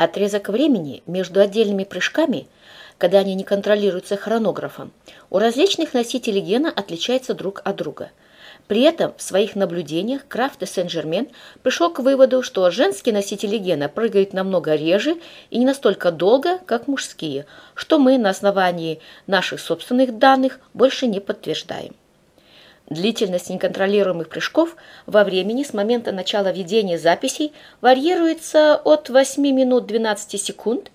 Отрезок времени между отдельными прыжками, когда они не контролируются хронографом, у различных носителей гена отличается друг от друга. При этом в своих наблюдениях Крафт и Сен-Жермен пришел к выводу, что женские носители гена прыгают намного реже и не настолько долго, как мужские, что мы на основании наших собственных данных больше не подтверждаем. Длительность неконтролируемых прыжков во времени с момента начала ведения записей варьируется от 8 минут 12 секунд.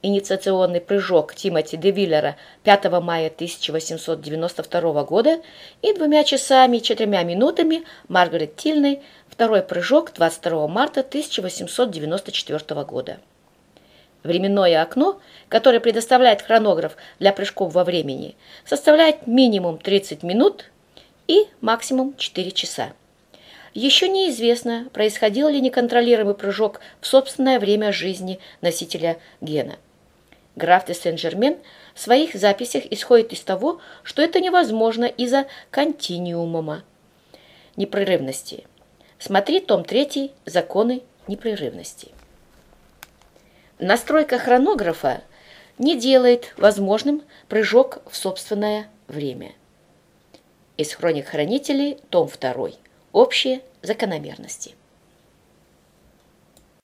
Инициационный прыжок Тимоти де Виллера 5 мая 1892 года и двумя часами и четырьмя минутами Маргарет Тильной второй прыжок 22 марта 1894 года. Временное окно, которое предоставляет хронограф для прыжков во времени, составляет минимум 30 минут – и максимум 4 часа. Еще неизвестно, происходил ли неконтролируемый прыжок в собственное время жизни носителя гена. Граф де Сен-Жермен в своих записях исходит из того, что это невозможно из-за континиума непрерывности. Смотри том 3 «Законы непрерывности». Настройка хронографа не делает возможным прыжок в собственное время – из хроник хранителей, том 2. Общие закономерности.